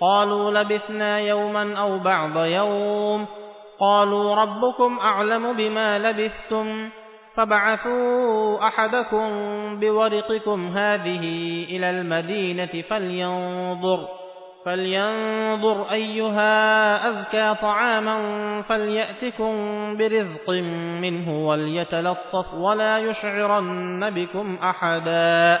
قالوا لبثنا يوما أو بعض يوم. قالوا ربكم أعلم بما لبثتم. فبعثوا أحدكم بورقكم هذه إلى المدينة فلينظر. فلينظر أيها أزكى طعاما فليأتكم برزق منه وليتلطف ولا يشعرن بكم أحدا.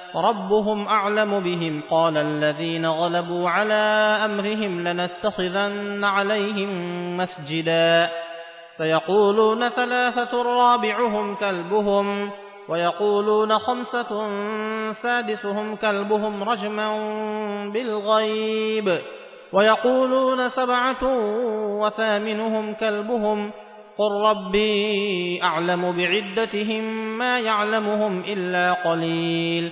ربهم أعلم بهم قال الذين غلبوا على أمرهم لنتخذن عليهم مسجدا فيقولون ثلاثة رابعهم كلبهم ويقولون خمسة سادسهم كلبهم رجما بالغيب ويقولون سبعة وثامنهم كلبهم قل ربي أعلم بعدتهم ما يعلمهم إلا قليل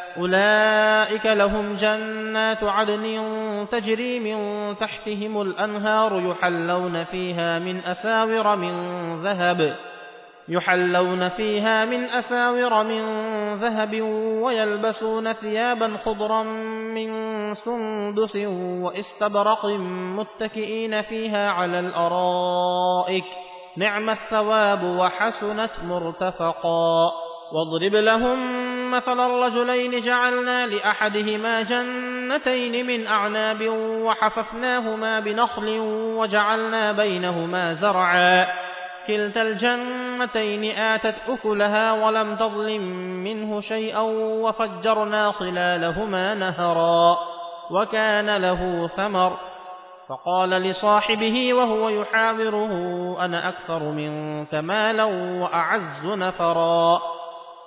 أولئك لهم جنات عدن تجري من تحتهم الأنهار يحلون فيها من أساور من ذهب يحلون فيها من أساور من ذهب ويلبسون ثيابا خضرا من سندس واستبرق متكئين فيها على الأرائك نعم الثواب وحسنت مرتفقا واضرب لهم مثل الرجلين جعلنا لأحدهما جنتين من أعناب وحففناهما بنخل وجعلنا بينهما زرعا. كلتا الجنتين آتت أكلها ولم تظلم منه شيئا وفجرنا خلالهما نهرا. وكان له ثمر. فقال لصاحبه وهو يحاوره أنا أكثر منك مالا وأعز نفرا.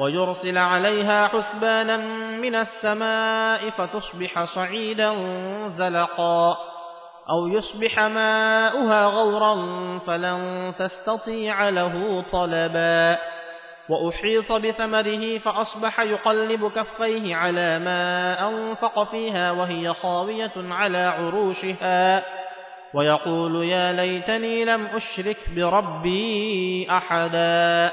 ويرسل عليها حسبانا من السماء فتصبح صعيدا زلقا أو يصبح ماؤها غورا فلن تستطيع له طلبا وأحيط بثمره فأصبح يقلب كفيه على ما أنفق فيها وهي خاوية على عروشها ويقول يا ليتني لم أشرك بربي أحدا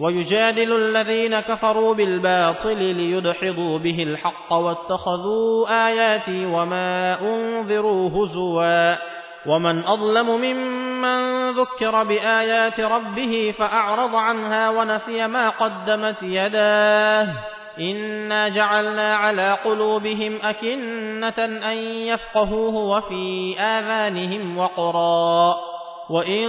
ويجادل الذين كفروا بالباطل ليدحضوا به الحق واتخذوا آياتي وما أنذروا هزوا. ومن أظلم ممن ذكر بآيات ربه فأعرض عنها ونسي ما قدمت يداه. إنا جعلنا على قلوبهم أكنة أن يفقهوه وفي آذانهم وقرا. وإن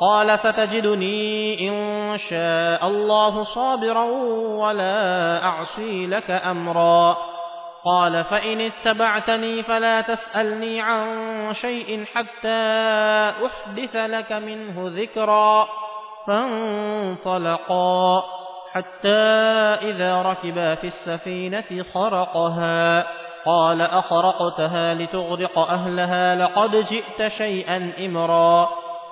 قال ستجدني إن شاء الله صابرا ولا أعصي لك أمرا. قال فإن اتبعتني فلا تسألني عن شيء حتى أحدث لك منه ذكرا. فانطلقا حتى إذا ركبا في السفينة خرقها. قال أخرقتها لتغرق أهلها لقد جئت شيئا إمرا.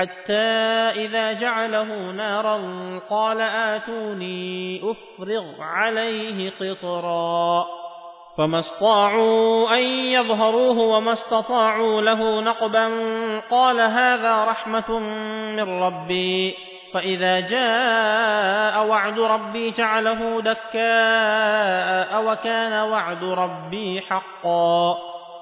حتى إذا جعله نارا قال آتوني أفرغ عليه قطرا. فما استطاعوا أن يظهروه وما استطاعوا له نقبا. قال هذا رحمة من ربي. فإذا جاء وعد ربي جعله دكاء وكان وعد ربي حقا.